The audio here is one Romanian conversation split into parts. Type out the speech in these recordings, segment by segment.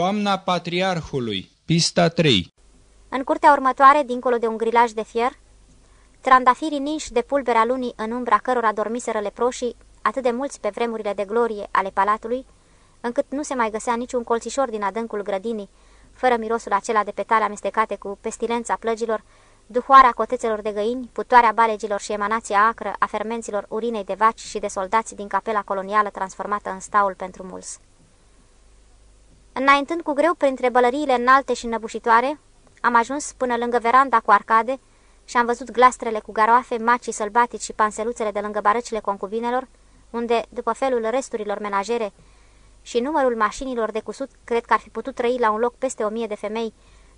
Toamna Patriarhului, pista 3 În curtea următoare, dincolo de un grilaj de fier, trandafirii ninși de pulberea lunii în umbra cărora dormiseră leproșii, atât de mulți pe vremurile de glorie ale palatului, încât nu se mai găsea niciun colțișor din adâncul grădinii, fără mirosul acela de petale amestecate cu pestilența plăgilor, duhoarea cotețelor de găini, putoarea balegilor și emanația acră a fermenților urinei de vaci și de soldați din capela colonială transformată în staul pentru mulți. Înaintând cu greu printre bălăriile înalte și înăbușitoare, am ajuns până lângă veranda cu arcade și am văzut glastrele cu garoafe, macii sălbatici și panseluțele de lângă barăcile concubinelor, unde, după felul resturilor menajere și numărul mașinilor de cusut, cred că ar fi putut trăi la un loc peste o mie de femei,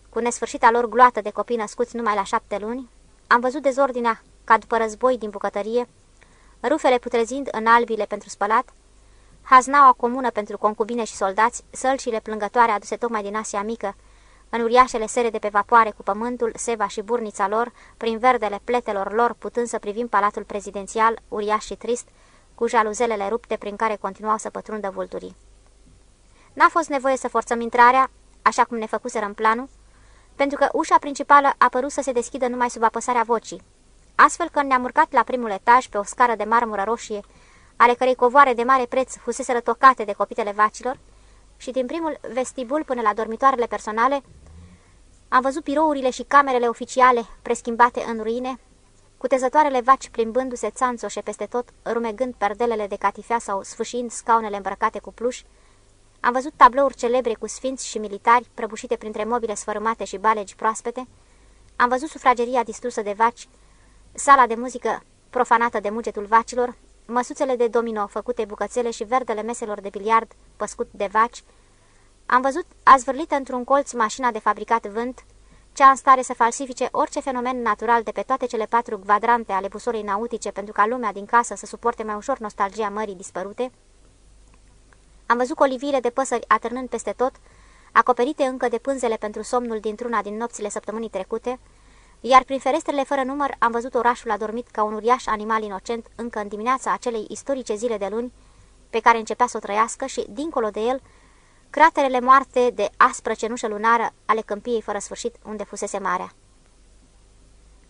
cu nesfârșita lor gloată de copii născuți numai la șapte luni, am văzut dezordinea, ca după război din bucătărie, rufele putrezind în albile pentru spălat, haznaua comună pentru concubine și soldați, sălcile plângătoare aduse tocmai din Asia Mică, în uriașele sere de pe vapoare cu pământul, seva și burnița lor, prin verdele pletelor lor, putând să privim palatul prezidențial, uriaș și trist, cu jaluzelele rupte prin care continuau să pătrundă vulturii. N-a fost nevoie să forțăm intrarea, așa cum ne făcuseră în planul, pentru că ușa principală a părut să se deschidă numai sub apăsarea vocii. Astfel că ne-am urcat la primul etaj pe o scară de marmură roșie, ale cărei covoare de mare preț fusese rătocate de copitele vacilor, și din primul vestibul până la dormitoarele personale, am văzut birourile și camerele oficiale preschimbate în ruine, cutezătoarele vaci plimbându-se țanțoșe peste tot, rumegând perdelele de catifea sau sfâșind scaunele îmbrăcate cu pluș, am văzut tablouri celebre cu sfinți și militari, prăbușite printre mobile sfărâmate și balegi proaspete. Am văzut sufrageria distrusă de vaci, sala de muzică profanată de mugetul vacilor, măsuțele de domino făcute bucățele și verdele meselor de biliard păscut de vaci. Am văzut azvârlită într-un colț mașina de fabricat vânt, cea în stare să falsifice orice fenomen natural de pe toate cele patru quadrante ale busolei nautice pentru ca lumea din casă să suporte mai ușor nostalgia mării dispărute. Am văzut colivire de păsări atârnând peste tot, acoperite încă de pânzele pentru somnul dintr-una din nopțile săptămânii trecute, iar prin ferestrele fără număr am văzut orașul adormit ca un uriaș animal inocent încă în dimineața acelei istorice zile de luni pe care începea să o trăiască și, dincolo de el, craterele moarte de aspră cenușă lunară ale câmpiei fără sfârșit unde fusese marea.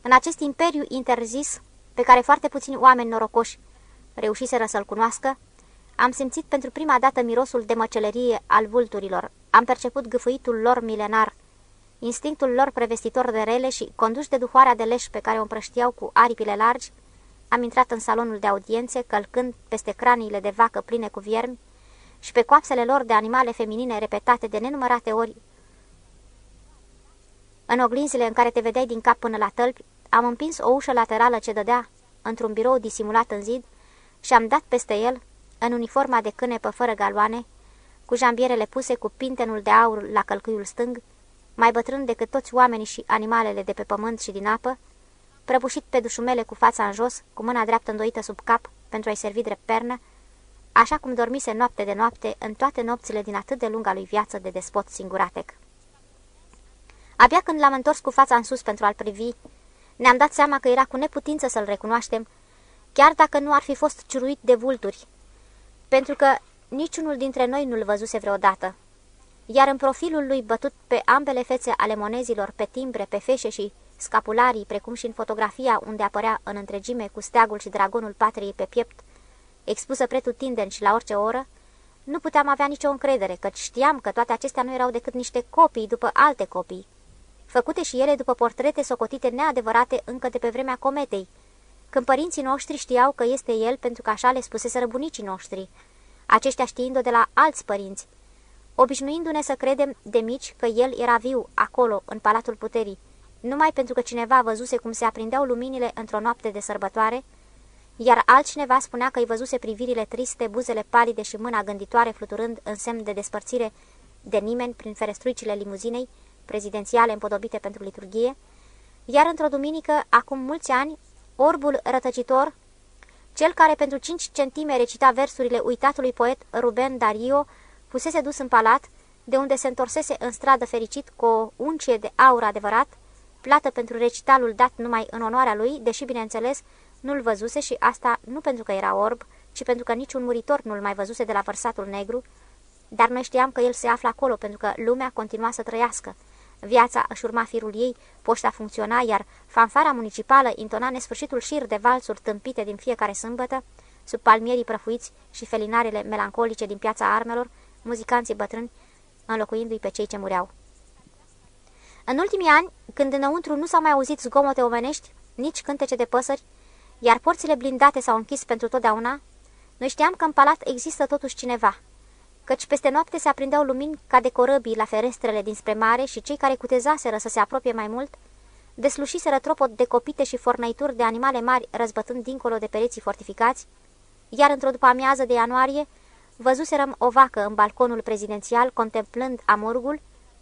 În acest imperiu interzis, pe care foarte puțini oameni norocoși reușiseră să-l cunoască, am simțit pentru prima dată mirosul de măcelerie al vulturilor, am perceput gâfâitul lor milenar, instinctul lor prevestitor de rele și, conduși de duhoarea de leș pe care o împrăștiau cu aripile largi, am intrat în salonul de audiențe, călcând peste craniile de vacă pline cu viermi și pe coapsele lor de animale feminine repetate de nenumărate ori. În oglinzile în care te vedeai din cap până la tălpi, am împins o ușă laterală ce dădea într-un birou disimulat în zid și am dat peste el, în uniforma de cânepă fără galoane, cu jambierele puse cu pintenul de aur la călcâiul stâng, mai bătrân decât toți oamenii și animalele de pe pământ și din apă, prăbușit pe dușumele cu fața în jos, cu mâna dreaptă îndoită sub cap pentru a-i servi drept pernă, așa cum dormise noapte de noapte în toate nopțile din atât de lunga lui viață de despot singuratec. Abia când l-am întors cu fața în sus pentru a-l privi, ne-am dat seama că era cu neputință să-l recunoaștem, chiar dacă nu ar fi fost ciuruit de vulturi, pentru că niciunul dintre noi nu-l văzuse vreodată. Iar în profilul lui bătut pe ambele fețe ale monezilor, pe timbre, pe feșe și scapularii, precum și în fotografia unde apărea în întregime cu steagul și dragonul patriei pe piept, expusă pretutindeni și la orice oră, nu puteam avea nicio încredere, căci știam că toate acestea nu erau decât niște copii după alte copii, făcute și ele după portrete socotite neadevărate încă de pe vremea cometei, când părinții noștri știau că este el pentru că așa le spusese bunicii noștri, aceștia știind-o de la alți părinți, obișnuindu-ne să credem de mici că el era viu, acolo, în Palatul Puterii, numai pentru că cineva văzuse cum se aprindeau luminile într-o noapte de sărbătoare, iar altcineva spunea că îi văzuse privirile triste, buzele palide și mâna gânditoare fluturând în semn de despărțire de nimeni prin ferestruicile limuzinei, prezidențiale împodobite pentru liturghie, iar într-o duminică, acum mulți ani, orbul rătăcitor, cel care pentru cinci centime recita versurile uitatului poet Ruben Dario, fusese dus în palat, de unde se întorsese în stradă fericit cu o uncie de aur adevărat, plată pentru recitalul dat numai în onoarea lui, deși, bineînțeles, nu-l văzuse și asta nu pentru că era orb, ci pentru că niciun muritor nu-l mai văzuse de la vărsatul negru, dar noi știam că el se află acolo pentru că lumea continua să trăiască. Viața își urma firul ei, poșta funcționa, iar fanfara municipală intona nesfârșitul șir de valsuri tâmpite din fiecare sâmbătă, sub palmierii prăfuiți și felinarele melancolice din piața armelor, muzicanții bătrâni, înlocuindu-i pe cei ce mureau. În ultimii ani, când înăuntru nu s-au mai auzit zgomote omenești, nici cântece de păsări, iar porțile blindate s-au închis pentru totdeauna, noi știam că în palat există totuși cineva, căci peste noapte se aprindeau lumini ca de corăbii la ferestrele dinspre mare și cei care cutezaseră să se apropie mai mult, deslușiseră tropot de copite și fornăituri de animale mari răzbătând dincolo de pereții fortificați, iar într-o după amiază de ianuarie văzuserăm o vacă în balconul prezidențial contemplând amorgul,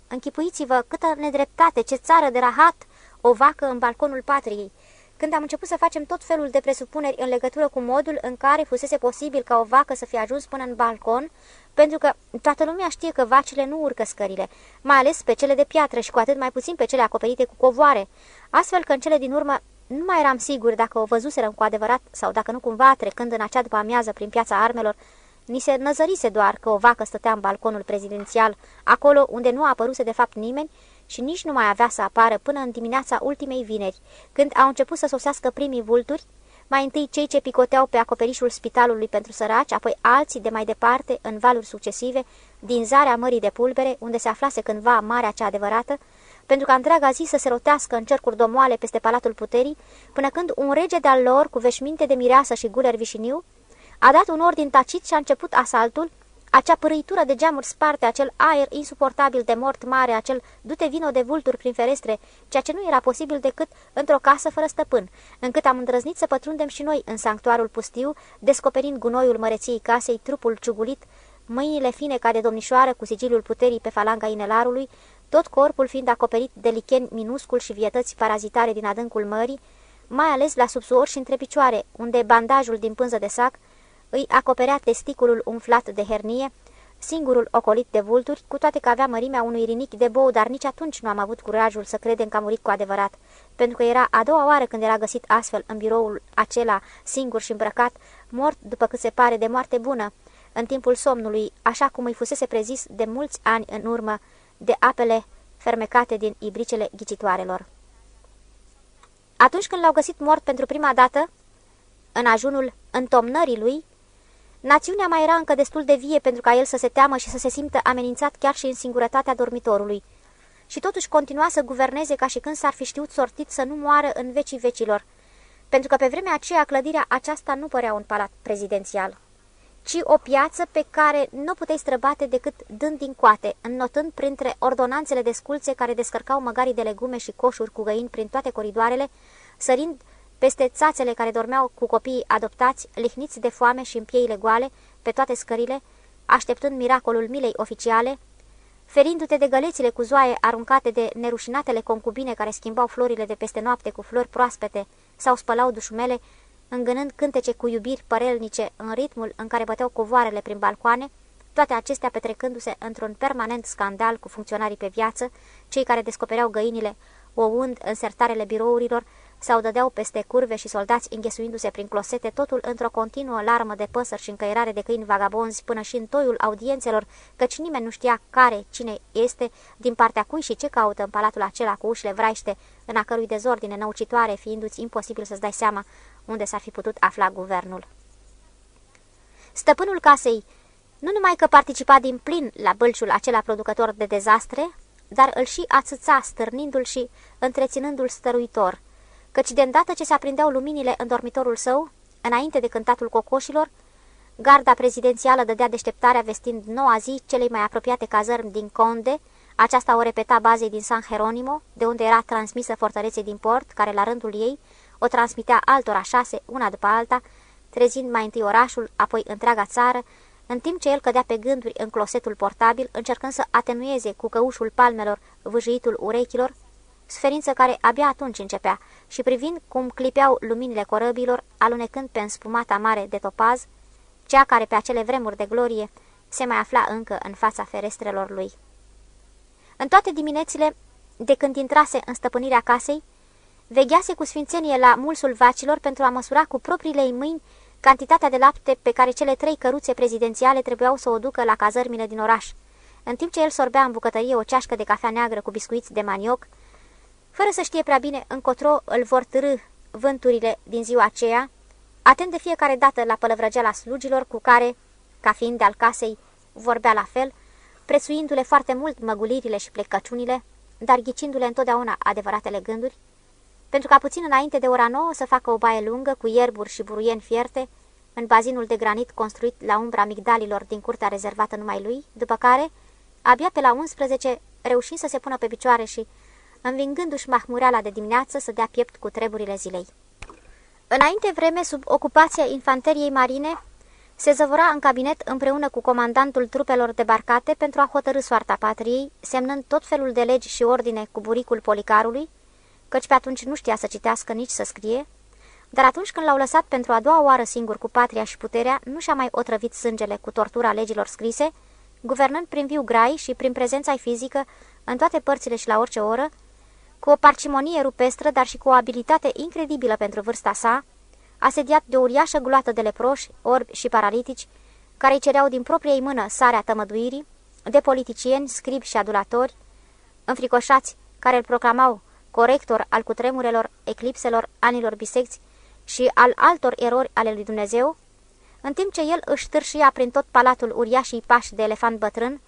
închipuiți-vă câtă nedreptate, ce țară de rahat, o vacă în balconul patriei, când am început să facem tot felul de presupuneri în legătură cu modul în care fusese posibil ca o vacă să fie ajuns până în balcon, pentru că toată lumea știe că vacile nu urcă scările, mai ales pe cele de piatră și cu atât mai puțin pe cele acoperite cu covoare, astfel că în cele din urmă nu mai eram sigur dacă o văzuserăm cu adevărat sau dacă nu cumva, trecând în acea după amiază prin piața armelor, ni se năzărise doar că o vacă stătea în balconul prezidențial, acolo unde nu a apăruse de fapt nimeni și nici nu mai avea să apară până în dimineața ultimei vineri, când au început să sosească primii vulturi, mai întâi cei ce picoteau pe acoperișul spitalului pentru săraci, apoi alții de mai departe, în valuri succesive, din zarea mării de pulbere, unde se aflase cândva marea cea adevărată, pentru ca întreaga zi să se rotească în cercuri domoale peste Palatul Puterii, până când un rege de-al lor, cu veșminte de mireasă și guler vișiniu, a dat un ordin tacit și a început asaltul, acea părâitură de geamuri sparte, acel aer insuportabil de mort mare, acel dute vino de vulturi prin ferestre, ceea ce nu era posibil decât într-o casă fără stăpân, încât am îndrăznit să pătrundem și noi în sanctuarul pustiu, descoperind gunoiul măreției casei, trupul ciugulit, mâinile fine ca de domnișoară cu sigiliul puterii pe falanga inelarului, tot corpul fiind acoperit de licheni minuscul și vietăți parazitare din adâncul mării, mai ales la subsuor și între picioare, unde bandajul din pânză de sac îi acoperea testiculul umflat de hernie, singurul ocolit de vulturi, cu toate că avea mărimea unui rinichi de bou, dar nici atunci nu am avut curajul să credem că a murit cu adevărat, pentru că era a doua oară când era găsit astfel în biroul acela, singur și îmbrăcat, mort, după cât se pare, de moarte bună, în timpul somnului, așa cum îi fusese prezis de mulți ani în urmă, de apele fermecate din ibricele ghicitoarelor. Atunci când l-au găsit mort pentru prima dată, în ajunul întomnării lui, națiunea mai era încă destul de vie pentru ca el să se teamă și să se simtă amenințat chiar și în singurătatea dormitorului. Și totuși continua să guverneze ca și când s-ar fi știut sortit să nu moară în vecii vecilor, pentru că pe vremea aceea clădirea aceasta nu părea un palat prezidențial ci o piață pe care nu puteai străbate decât dând din coate, înnotând printre ordonanțele de sculțe care descărcau măgarii de legume și coșuri cu găini prin toate coridoarele, sărind peste țațele care dormeau cu copiii adoptați, lihniți de foame și în pieile goale, pe toate scările, așteptând miracolul milei oficiale, ferindu-te de gălețile cu zoaie aruncate de nerușinatele concubine care schimbau florile de peste noapte cu flori proaspete sau spălau dușumele, îngânând cântece cu iubiri părelnice în ritmul în care băteau covoarele prin balcoane, toate acestea petrecându-se într-un permanent scandal cu funcționarii pe viață, cei care descopereau găinile, ouând în sertarele birourilor, sau dădeau peste curve și soldați înghesuindu-se prin closete, totul într-o continuă larmă de păsări și încăierare de câini vagabonzi până și în toiul audiențelor, căci nimeni nu știa care, cine este, din partea cui și ce caută în palatul acela cu ușile vraiște, în a cărui dezordine năucitoare, fiindu-ți imposibil să-ți dai seama unde s-ar fi putut afla guvernul. Stăpânul casei nu numai că participa din plin la bălciul acela producător de dezastre, dar îl și ațăța, stârnindu-l și întreținându-l stăruitor, căci de îndată ce se aprindeau luminile în dormitorul său, înainte de cântatul cocoșilor, garda prezidențială dădea deșteptarea vestind noua zi celei mai apropiate cazărmi din Conde, aceasta o repeta bazei din San Jeronimo, de unde era transmisă fortăreței din port, care la rândul ei o transmitea altora șase, una după alta, trezind mai întâi orașul, apoi întreaga țară, în timp ce el cădea pe gânduri în closetul portabil, încercând să atenueze cu căușul palmelor vâjâitul urechilor, sferință care abia atunci începea, și privind cum clipeau luminile corăbilor, alunecând pe înspumata mare de topaz, cea care pe acele vremuri de glorie se mai afla încă în fața ferestrelor lui. În toate diminețile, de când intrase în stăpânirea casei, veghease cu sfințenie la mulsul vacilor pentru a măsura cu propriile ei mâini cantitatea de lapte pe care cele trei căruțe prezidențiale trebuiau să o ducă la cazărmile din oraș, în timp ce el sorbea în bucătărie o ceașcă de cafea neagră cu biscuiți de manioc, fără să știe prea bine încotro îl vor târâ vânturile din ziua aceea, atent de fiecare dată la pălăvrăgeala slugilor cu care, ca fiind de al casei, vorbea la fel, prețuindu-le foarte mult măgulirile și plecăciunile, dar ghicindu-le întotdeauna adevăratele gânduri, pentru ca puțin înainte de ora nouă să facă o baie lungă cu ierburi și buruieni fierte în bazinul de granit construit la umbra migdalilor din curtea rezervată numai lui, după care, abia pe la 11, reuși să se pună pe picioare și, învingându-și mahmureala de dimineață, să dea piept cu treburile zilei. Înainte vreme, sub ocupația infanteriei marine, se zăvora în cabinet împreună cu comandantul trupelor debarcate pentru a hotărâ soarta patriei, semnând tot felul de legi și ordine cu buricul policarului, căci pe atunci nu știa să citească nici să scrie, dar atunci când l-au lăsat pentru a doua oară singur cu patria și puterea, nu și-a mai otrăvit sângele cu tortura legilor scrise, guvernând prin viu grai și prin prezența fizică în toate părțile și la orice oră, cu o parcimonie rupestră, dar și cu o abilitate incredibilă pentru vârsta sa, asediat de o uriașă gloată de leproși, orbi și paralitici, care îi cereau din propria mână sarea tămăduirii, de politicieni, scribi și adulatori, înfricoșați, care îl proclamau corector al cutremurelor, eclipselor, anilor bisecți și al altor erori ale lui Dumnezeu, în timp ce el își târșia prin tot palatul uriașii pași de elefant bătrân,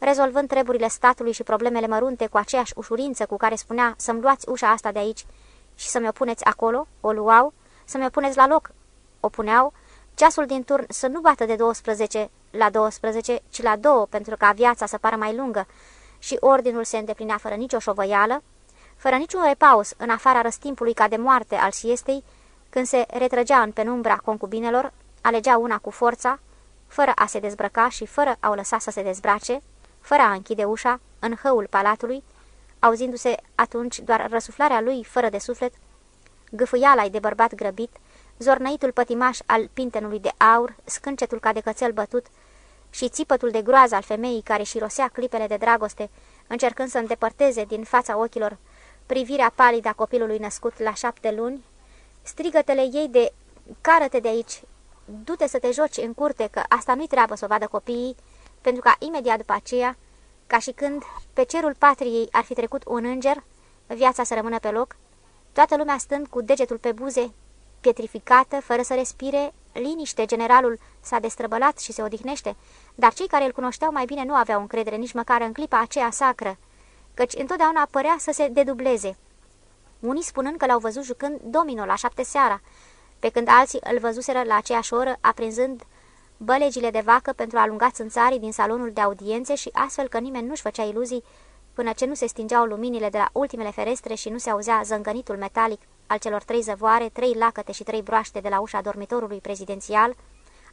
rezolvând treburile statului și problemele mărunte cu aceeași ușurință cu care spunea să-mi luați ușa asta de aici și să-mi o puneți acolo, o luau, să-mi o puneți la loc, o puneau, ceasul din turn să nu bată de 12 la 12, ci la 2 pentru ca viața să pară mai lungă. Și ordinul se îndeplinea fără nicio șovăială, fără niciun repaus în afara răstimpului ca de moarte al siestei, când se retrăgea în penumbra concubinelor, alegea una cu forța, fără a se dezbrăca și fără a o lăsa să se dezbrace, fără a închide ușa, în hăul palatului, auzindu-se atunci doar răsuflarea lui fără de suflet, gâfâiala de bărbat grăbit, zornăitul pătimaș al pintenului de aur, scâncetul ca de cățel bătut și țipătul de groază al femeii care și rosea clipele de dragoste, încercând să îndepărteze din fața ochilor privirea palidă a copilului născut la șapte luni, strigătele ei de cară-te de aici, du-te să te joci în curte, că asta nu-i treabă să o vadă copiii, pentru ca imediat după aceea, ca și când pe cerul patriei ar fi trecut un înger, viața să rămână pe loc, toată lumea stând cu degetul pe buze, pietrificată, fără să respire, liniște, generalul s-a destrăbălat și se odihnește, dar cei care îl cunoșteau mai bine nu aveau încredere nici măcar în clipa aceea sacră, căci întotdeauna părea să se dedubleze. Unii spunând că l-au văzut jucând domino la șapte seara, pe când alții îl văzuseră la aceeași oră aprinzând bălegile de vacă pentru a alunga țânțarii din salonul de audiențe și astfel că nimeni nu-și făcea iluzii până ce nu se stingeau luminile de la ultimele ferestre și nu se auzea zângănitul metalic al celor trei zăvoare, trei lacăte și trei broaște de la ușa dormitorului prezidențial,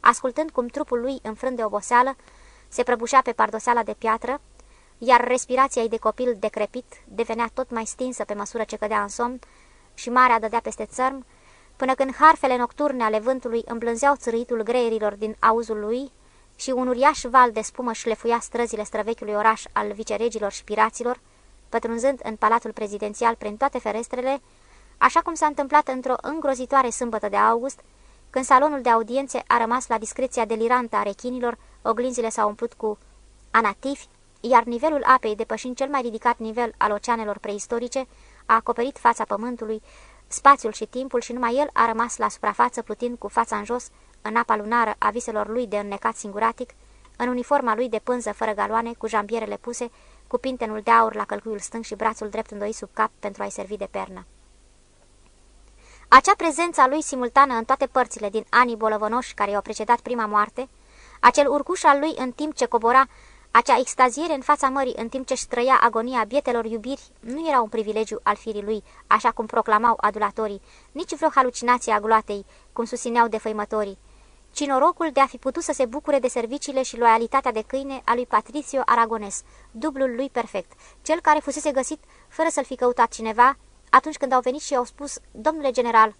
ascultând cum trupul lui, înfrânt de oboseală, se prăbușea pe pardoseala de piatră, iar respirația ei de copil decrepit devenea tot mai stinsă pe măsură ce cădea în somn și marea dădea peste țărm, până când harfele nocturne ale vântului îmblânzeau țârâitul greierilor din auzul lui și un uriaș val de spumă șlefuia străzile străvechiului oraș al viceregilor și piraților, pătrunzând în palatul prezidențial prin toate ferestrele, așa cum s-a întâmplat într-o îngrozitoare sâmbătă de august, când salonul de audiențe a rămas la discreția delirantă a rechinilor, oglinzile s-au umplut cu anatifi, iar nivelul apei, depășind cel mai ridicat nivel al oceanelor preistorice, a acoperit fața pământului, spațiul și timpul și numai el a rămas la suprafață plutind cu fața în jos în apa lunară a viselor lui de înnecat singuratic, în uniforma lui de pânză fără galoane, cu jambierele puse, cu pintenul de aur la călcuiul stâng și brațul drept îndoit sub cap pentru a-i servi de pernă. Acea prezență a lui simultană în toate părțile din anii bolăvănoși care i-au precedat prima moarte, acel urcuș al lui în timp ce cobora acea extaziere în fața mării în timp ce-și trăia agonia bietelor iubiri nu era un privilegiu al firii lui, așa cum proclamau adulatorii, nici vreo halucinație a gloatei, cum susțineau defăimătorii, ci norocul de a fi putut să se bucure de serviciile și loialitatea de câine a lui Patricio Aragones, dublul lui perfect, cel care fusese găsit fără să-l fi căutat cineva, atunci când au venit și au spus, domnule general,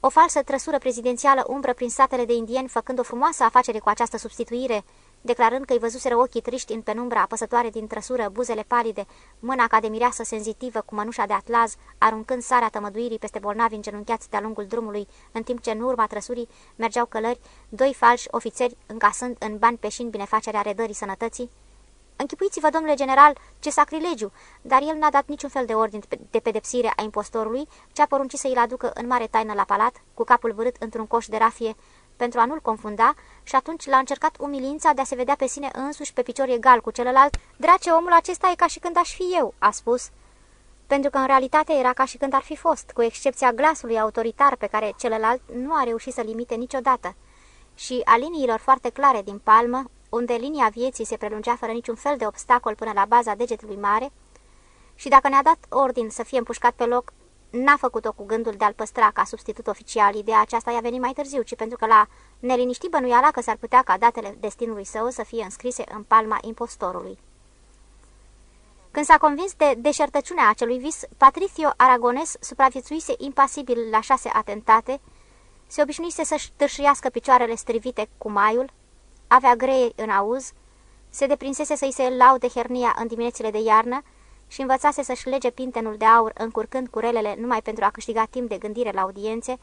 o falsă trăsură prezidențială umbră prin satele de indieni, făcând o frumoasă afacere cu această substituire, declarând că îi văzuseră ochii triști în penumbra apăsătoare din trăsură, buzele palide, mâna ca de mireasă senzitivă cu mănușa de atlaz, aruncând sarea tămăduirii peste bolnavi îngenunchiați de-a lungul drumului, în timp ce în urma trăsurii mergeau călări, doi falși ofițeri încasând în bani peșini binefacerea redării sănătății. Închipuiți-vă, domnule general, ce sacrilegiu, dar el n-a dat niciun fel de ordin de pedepsire a impostorului, ce a poruncit să îl aducă în mare taină la palat, cu capul vârât într-un coș de rafie, pentru a nu-l confunda și atunci l-a încercat umilința de a se vedea pe sine însuși pe picior egal cu celălalt. Drace, omul acesta e ca și când aș fi eu, a spus. Pentru că în realitate era ca și când ar fi fost, cu excepția glasului autoritar pe care celălalt nu a reușit să limite niciodată și a liniilor foarte clare din palmă, unde linia vieții se prelungea fără niciun fel de obstacol până la baza degetului mare, și dacă ne-a dat ordin să fie împușcat pe loc, N-a făcut-o cu gândul de a-l păstra ca substitut oficial, ideea aceasta i-a venit mai târziu, ci pentru că la neliniști bănuiala că s-ar putea ca datele destinului său să fie înscrise în palma impostorului. Când s-a convins de deșertăciunea acelui vis, Patricio Aragones supraviețuise impasibil la șase atentate, se obișnuise să-și târșiască picioarele strivite cu maiul, avea greie în auz, se deprinsese să-i se laude hernia în diminețile de iarnă și învățase să-și lege pintenul de aur încurcând curelele numai pentru a câștiga timp de gândire la audiențe,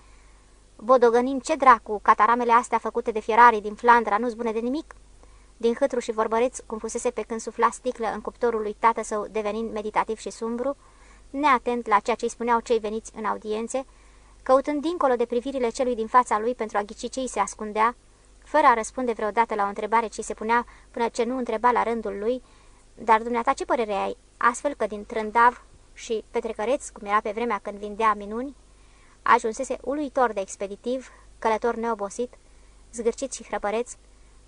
bodogănind ce dracu, cataramele astea făcute de fierarii din Flandra nu-s bune de nimic, din hâtru și vorbăreț, cum fusese pe când sufla sticlă în cuptorul lui tată său, devenind meditativ și sumbru, neatent la ceea ce îi spuneau cei veniți în audiențe, căutând dincolo de privirile celui din fața lui pentru a ghici ce îi se ascundea, fără a răspunde vreodată la o întrebare ce se punea până ce nu întreba la rândul lui, dar dumneata ce părere ai? Astfel că din trândav și petrecăreț, cum era pe vremea când vindea minuni, ajunsese uluitor de expeditiv, călător neobosit, zgârcit și hrăpăreț,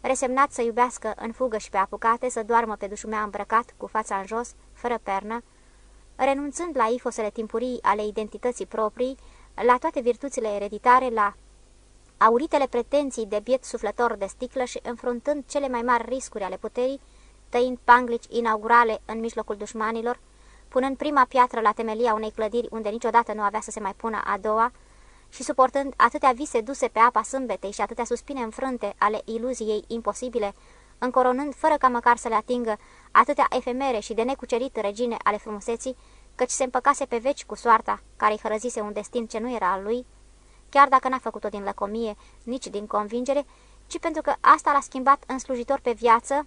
resemnat să iubească în fugă și pe apucate, să doarmă pe dușumea îmbrăcat, cu fața în jos, fără pernă, renunțând la ifosele timpurii ale identității proprii, la toate virtuțile ereditare, la auritele pretenții de biet suflător de sticlă și înfruntând cele mai mari riscuri ale puterii, tăind panglici inaugurale în mijlocul dușmanilor, punând prima piatră la temelia unei clădiri unde niciodată nu avea să se mai pună a doua, și suportând atâtea vise duse pe apa sâmbetei și atâtea suspine înfrânte ale iluziei imposibile, încoronând fără ca măcar să le atingă atâtea efemere și de necucerit regine ale frumuseții, căci se împăcase pe veci cu soarta care îi hărăzise un destin ce nu era al lui, chiar dacă n-a făcut-o din lăcomie, nici din convingere, ci pentru că asta l-a schimbat în slujitor pe viață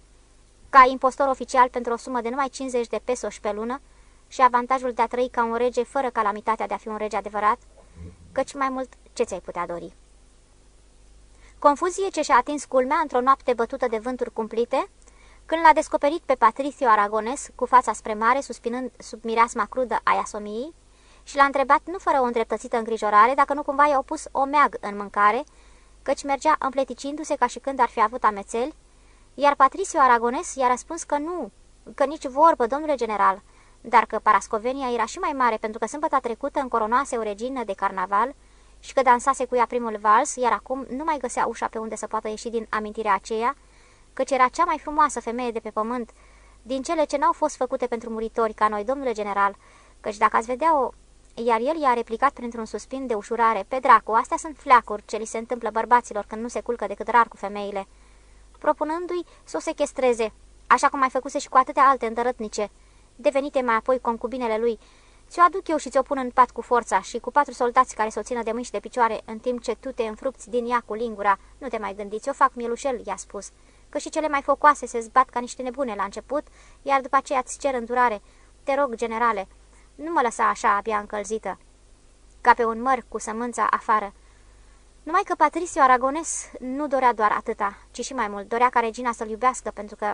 ca impostor oficial pentru o sumă de numai 50 de pesos pe lună și avantajul de a trăi ca un rege fără calamitatea de a fi un rege adevărat, căci mai mult ce ți-ai putea dori? Confuzie ce și-a atins culmea într-o noapte bătută de vânturi cumplite, când l-a descoperit pe Patricio Aragones cu fața spre mare, suspinând sub mireasma crudă a iasomiei, și l-a întrebat, nu fără o îndreptățită îngrijorare, dacă nu cumva i-au pus o meag în mâncare, căci mergea împleticindu-se ca și când ar fi avut amețeli, iar Patricio Aragones i-a răspuns că nu, că nici vorbă, domnule general, dar că Parascovenia era și mai mare pentru că sâmbătă trecută încoronase o regină de carnaval și că dansase cu ea primul vals, iar acum nu mai găsea ușa pe unde să poată ieși din amintirea aceea, căci era cea mai frumoasă femeie de pe pământ, din cele ce n-au fost făcute pentru muritori ca noi, domnule general, căci dacă ați vedea-o... Iar el i-a replicat printr-un suspin de ușurare, pe dracu, astea sunt fleacuri ce li se întâmplă bărbaților când nu se culcă decât rar cu femeile propunându-i să o sechestreze, așa cum mai făcuse și cu atâtea alte îndărătnice, devenite mai apoi concubinele lui. Ți-o aduc eu și ți-o pun în pat cu forța și cu patru soldați care să o țină de mâini și de picioare, în timp ce tu te înfrucți din ea cu lingura. Nu te mai gândiți, o fac mielușel, i-a spus, că și cele mai focoase se zbat ca niște nebune la început, iar după aceea îți cer îndurare. Te rog, generale, nu mă lăsa așa abia încălzită, ca pe un măr cu sămânța afară. Numai că Patricio Aragones nu dorea doar atâta, ci și mai mult. Dorea ca regina să-l iubească, pentru că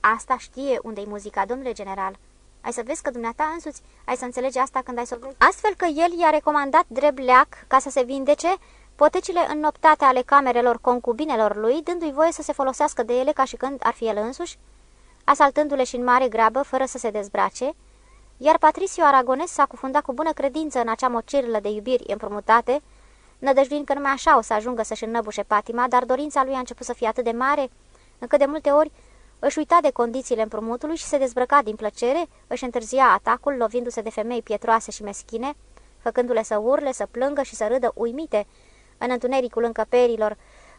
asta știe unde-i muzica, domnule general. Ai să vezi că dumneata însuți ai să înțelegi asta când ai să o Astfel că el i-a recomandat drept leac ca să se vindece potecile înnoptate ale camerelor concubinelor lui, dându-i voie să se folosească de ele ca și când ar fi el însuși, asaltându-le și în mare grabă, fără să se dezbrace, iar Patricio Aragones s-a cufundat cu bună credință în acea mocirlă de iubiri împrumutate, nădăjduind că numai așa o să ajungă să-și înnăbușe patima, dar dorința lui a început să fie atât de mare, încât de multe ori își uita de condițiile împrumutului și se dezbrăca din plăcere, își întârzia atacul, lovindu-se de femei pietroase și meschine, făcându-le să urle, să plângă și să râdă uimite în întunericul încăperilor,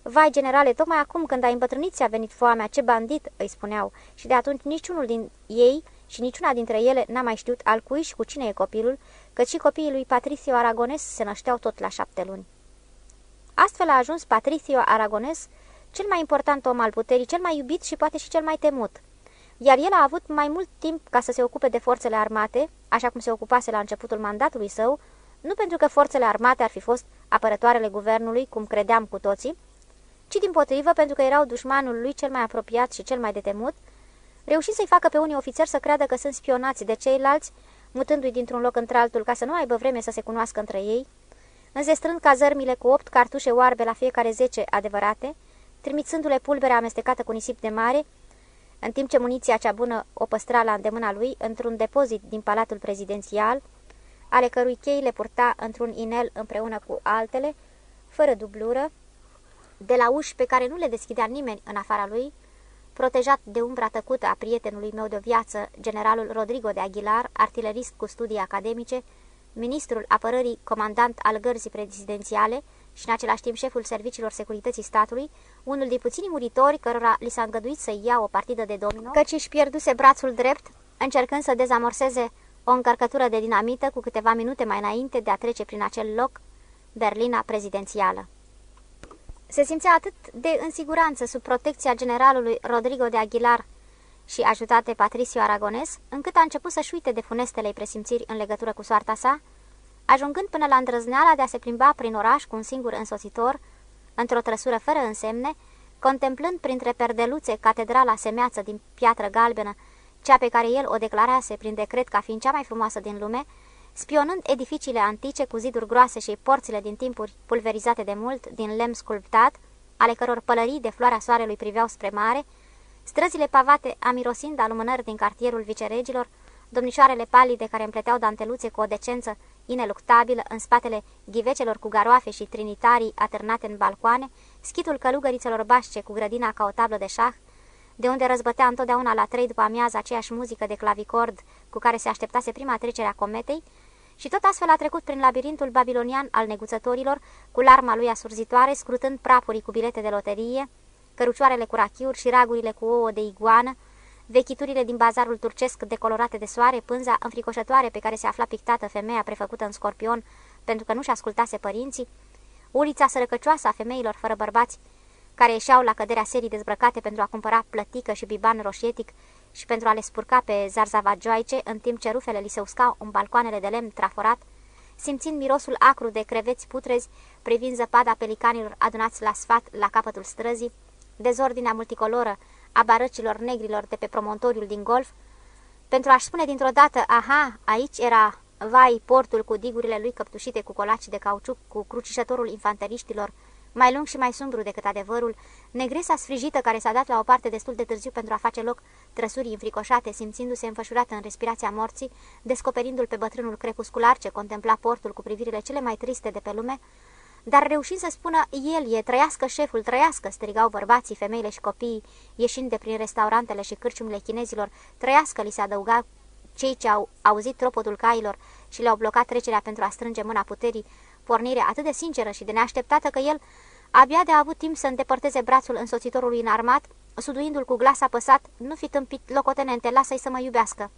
Vai, generale, tocmai acum când ai îmbătrânit ți-a venit foamea, ce bandit, îi spuneau, și de atunci niciunul din ei și niciuna dintre ele n-a mai știut al cui și cu cine e copilul, căci și copiii lui Patricio Aragones se nășteau tot la șapte luni. Astfel a ajuns Patricio Aragones, cel mai important om al puterii, cel mai iubit și poate și cel mai temut. Iar el a avut mai mult timp ca să se ocupe de forțele armate, așa cum se ocupase la începutul mandatului său, nu pentru că forțele armate ar fi fost apărătoarele guvernului, cum credeam cu toții, ci din potrivă pentru că erau dușmanul lui cel mai apropiat și cel mai de temut, reușind să-i facă pe unii ofițeri să creadă că sunt spionați de ceilalți, mutându-i dintr-un loc într-altul ca să nu aibă vreme să se cunoască între ei, înzestrând cazărmile cu opt cartușe oarbe la fiecare zece adevărate, trimițându-le pulbere amestecată cu nisip de mare, în timp ce muniția cea bună o păstra la îndemâna lui într-un depozit din palatul prezidențial, ale cărui chei le purta într-un inel împreună cu altele, fără dublură, de la uși pe care nu le deschidea nimeni în afara lui, protejat de umbra tăcută a prietenului meu de viață, generalul Rodrigo de Aguilar, artilerist cu studii academice, ministrul apărării, comandant al gărzii prezidențiale și în același timp șeful serviciilor securității statului, unul din puținii muritori cărora li s-a îngăduit să ia o partidă de domino, căci își pierduse brațul drept, încercând să dezamorseze o încărcătură de dinamită cu câteva minute mai înainte de a trece prin acel loc, Berlina prezidențială. Se simțea atât de în siguranță sub protecția generalului Rodrigo de Aguilar și ajutate Patricio Aragones, încât a început să-și uite de funestele presimțiri în legătură cu soarta sa, ajungând până la îndrăzneala de a se plimba prin oraș cu un singur însositor, într-o trăsură fără însemne, contemplând printre perdeluțe catedrala semeață din piatră galbenă, cea pe care el o declarase prin decret ca fiind cea mai frumoasă din lume, spionând edificiile antice cu ziduri groase și porțile din timpuri pulverizate de mult, din lemn sculptat, ale căror pălării de floarea soarelui priveau spre mare, străzile pavate amirosind alumânări din cartierul viceregilor, domnișoarele palide care împleteau danteluțe cu o decență ineluctabilă în spatele ghivecelor cu garoafe și trinitarii atârnate în balcoane, schitul călugărițelor bașce cu grădina ca o tablă de șah, de unde răzbătea întotdeauna la trei după amiază aceeași muzică de clavicord cu care se așteptase prima trecere a cometei, și tot astfel a trecut prin labirintul babilonian al neguțătorilor, cu larma lui asurzitoare, scrutând prapurii cu bilete de loterie, cărucioarele cu rachiuri și ragurile cu ouă de iguană, vechiturile din bazarul turcesc decolorate de soare, pânza înfricoșătoare pe care se afla pictată femeia prefăcută în scorpion pentru că nu-și ascultase părinții, ulița sărăcăcioasă a femeilor fără bărbați, care ieșeau la căderea serii dezbrăcate pentru a cumpăra plătică și biban roșietic și pentru a le spurca pe zarzavagioaice, în timp ce rufele li se uscau în balcoanele de lemn traforat, simțind mirosul acru de creveți putrezi, privind zăpada pelicanilor adunați la sfat la capătul străzii, dezordinea multicoloră a barăcilor negrilor de pe promontoriul din golf, pentru a-și spune dintr-o dată, aha, aici era, vai, portul cu digurile lui căptușite cu colaci de cauciuc, cu crucișătorul infanteriștilor, mai lung și mai sumbru decât adevărul, negresa sfrijită care s-a dat la o parte destul de târziu pentru a face loc trăsurii înfricoșate, simțindu-se înfășurată în respirația morții, descoperindu-l pe bătrânul crepuscular ce contempla portul cu privirile cele mai triste de pe lume, dar reușind să spună, el e, trăiască șeful, trăiască, strigau bărbații, femeile și copiii, ieșind de prin restaurantele și cârciumile chinezilor, trăiască, li se adăuga cei ce au auzit tropotul cailor și le-au blocat trecerea pentru a strânge mâna puterii, pornire atât de sinceră și de neașteptată că el abia de a avut timp să îndepărteze brațul însoțitorului înarmat, suduindu-l cu glas apăsat, nu fi tâmpit, locotenente, lasă-i să mă iubească.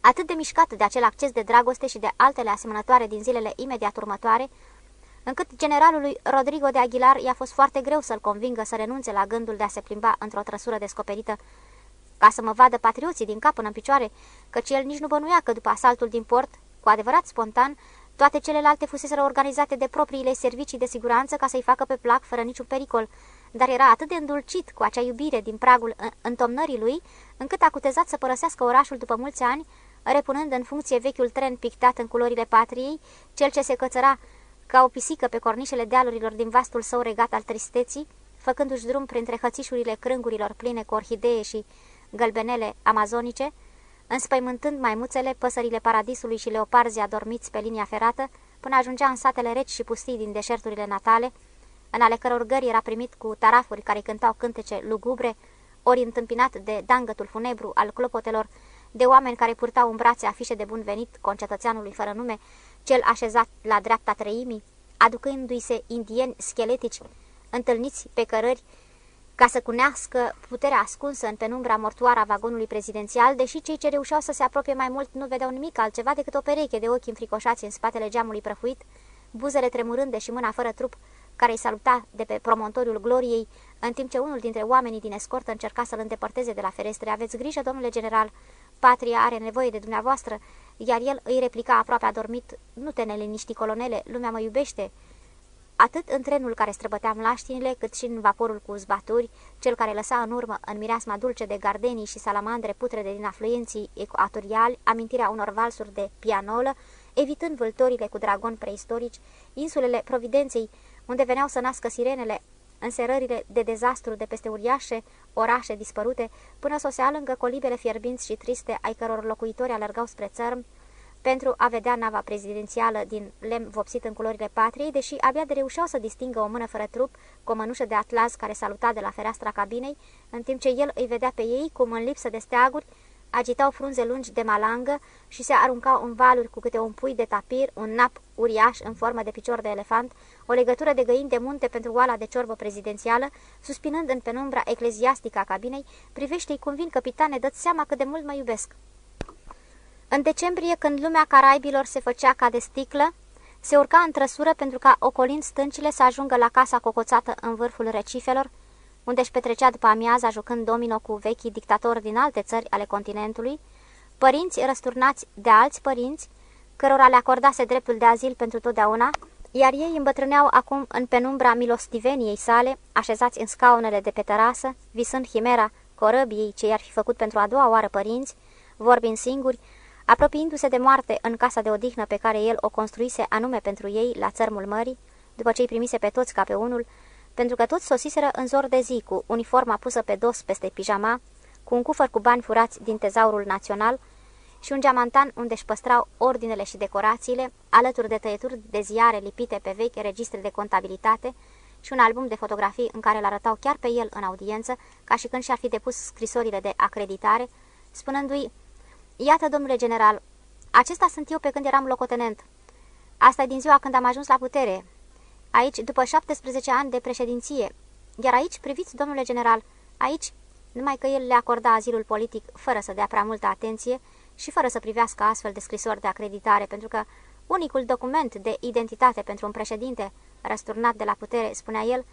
Atât de mișcat de acel acces de dragoste și de altele asemănătoare din zilele imediat următoare, încât generalului Rodrigo de Aguilar i-a fost foarte greu să-l convingă să renunțe la gândul de a se plimba într-o trăsură descoperită, ca să mă vadă patrioții din cap până în picioare, căci el nici nu bănuia că după asaltul din port, cu adevărat spontan, toate celelalte fuseseră organizate de propriile servicii de siguranță ca să-i facă pe plac fără niciun pericol, dar era atât de îndulcit cu acea iubire din pragul întomnării lui, încât a cutezat să părăsească orașul după mulți ani, repunând în funcție vechiul tren pictat în culorile patriei, cel ce se cățăra ca o pisică pe cornișele dealurilor din vastul său regat al tristeții, făcându-și drum printre hățișurile crângurilor pline cu orhidee și gălbenele amazonice, înspăimântând maimuțele, păsările paradisului și leoparzii adormiți pe linia ferată, până ajungea în satele reci și pustii din deșerturile natale, în ale căror gări era primit cu tarafuri care cântau cântece lugubre, ori întâmpinat de dangătul funebru al clopotelor, de oameni care purtau în brațe afișe de bun venit concetățeanului fără nume, cel așezat la dreapta treimii, aducându-i se indieni scheletici, întâlniți pe cărări ca să cunească puterea ascunsă în penumbra mortoară a vagonului prezidențial, deși cei ce reușeau să se apropie mai mult nu vedeau nimic altceva decât o pereche de ochi înfricoșați în spatele geamului prăfuit, buzele tremurânde și mâna fără trup, care îi saluta de pe promontoriul gloriei, în timp ce unul dintre oamenii din escortă încerca să-l îndepărteze de la ferestre. Aveți grijă, domnule general, patria are nevoie de dumneavoastră, iar el îi replica aproape adormit, nu te neliniști, colonele, lumea mă iubește. Atât în trenul care străbătea mlaștinile, cât și în vaporul cu zbaturi, cel care lăsa în urmă, în mireasma dulce de gardenii și salamandre putrede din afluenții ecuatoriali, amintirea unor valsuri de pianolă, evitând vâltorile cu dragoni preistorici, insulele Providenței, unde veneau să nască sirenele, înserările de dezastru de peste uriașe orașe dispărute, până sosea lângă colibele fierbinți și triste ai căror locuitori alergau spre țărm, pentru a vedea nava prezidențială din lemn vopsit în culorile patriei, deși abia de reușeau să distingă o mână fără trup cu o mănușă de atlas care saluta de la fereastra cabinei, în timp ce el îi vedea pe ei cum în lipsă de steaguri agitau frunze lungi de malangă și se aruncau în valuri cu câte un pui de tapir, un nap uriaș în formă de picior de elefant, o legătură de găini de munte pentru oala de ciorbă prezidențială, suspinând în penumbra ecleziastică a cabinei, privește-i cum vin capitane, dă seama cât de mult mă iubesc. În decembrie, când lumea Caraibilor se făcea ca de sticlă, se urca în trăsură pentru ca, ocolind stâncile, să ajungă la casa cocoțată în vârful recifelor, unde își petrecea după amiaza jucând domino cu vechii dictatori din alte țări ale continentului, părinți răsturnați de alți părinți, cărora le acordase dreptul de azil pentru totdeauna, iar ei îmbătrâneau acum în penumbra milostiveniei sale, așezați în scaunele de pe terasă, visând chimera corăbiei ce i-ar fi făcut pentru a doua oară părinți, vorbind singuri, apropiindu-se de moarte în casa de odihnă pe care el o construise anume pentru ei la țărmul mării, după ce îi primise pe toți ca pe unul, pentru că toți sosiseră în zor de zi, cu uniforma pusă pe dos peste pijama, cu un cufăr cu bani furați din tezaurul național și un geamantan unde își păstrau ordinele și decorațiile, alături de tăieturi de ziare lipite pe vechi registre de contabilitate și un album de fotografii în care îl arătau chiar pe el în audiență, ca și când și-ar fi depus scrisorile de acreditare, spunându-i, Iată, domnule general, acesta sunt eu pe când eram locotenent. Asta e din ziua când am ajuns la putere, Aici, după 17 ani de președinție. Iar aici, priviți, domnule general, aici, numai că el le acorda azilul politic fără să dea prea multă atenție și fără să privească astfel de scrisori de acreditare, pentru că unicul document de identitate pentru un președinte răsturnat de la putere, spunea el,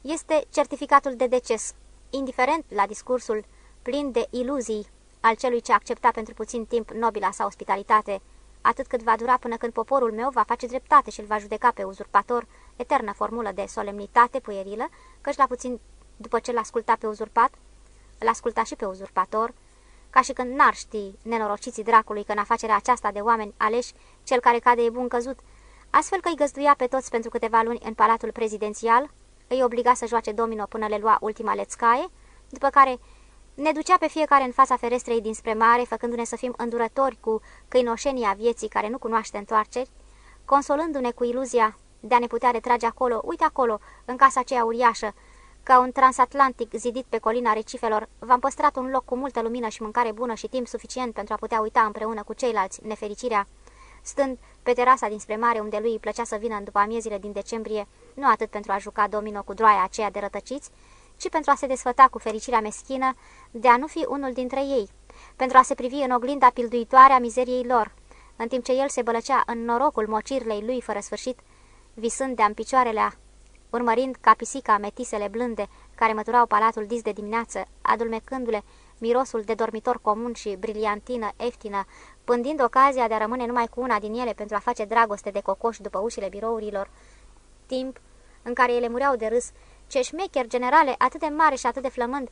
este certificatul de deces, indiferent la discursul plin de iluzii al celui ce accepta pentru puțin timp nobila sa ospitalitate, atât cât va dura până când poporul meu va face dreptate și îl va judeca pe uzurpator eternă formulă de solemnitate puierilă, căci la puțin după ce l-asculta pe uzurpat, l-asculta și pe uzurpator, ca și când n-ar ști nenorociții dracului că în afacerea aceasta de oameni aleși, cel care cade e bun căzut, astfel că îi găzduia pe toți pentru câteva luni în palatul prezidențial, îi obliga să joace domino până le lua ultima lețcaie, după care ne ducea pe fiecare în fața ferestrei dinspre mare, făcându-ne să fim îndurători cu câinoșenia vieții care nu cunoaște întoarceri, consolându-ne cu iluzia de a ne putea retrage acolo, uite acolo, în casa aceea uriașă, ca un transatlantic zidit pe colina recifelor, v-am păstrat un loc cu multă lumină și mâncare bună și timp suficient pentru a putea uita împreună cu ceilalți nefericirea, stând pe terasa dinspre mare unde lui îi plăcea să vină în după amiezile din decembrie, nu atât pentru a juca domino cu droaia aceea de rătăciți, ci pentru a se desfăta cu fericirea meschină de a nu fi unul dintre ei, pentru a se privi în oglinda pilduitoare a mizeriei lor, în timp ce el se bălăcea în norocul mocirlei lui fără sfârșit, visând de-am picioarele urmărind ca pisica metisele blânde care măturau palatul dis de dimineață, adulmecându-le mirosul de dormitor comun și briliantină eftină, pândind ocazia de a rămâne numai cu una din ele pentru a face dragoste de cocoș după ușile birourilor, timp în care ele mureau de râs, ce șmecher generale atât de mare și atât de flămând,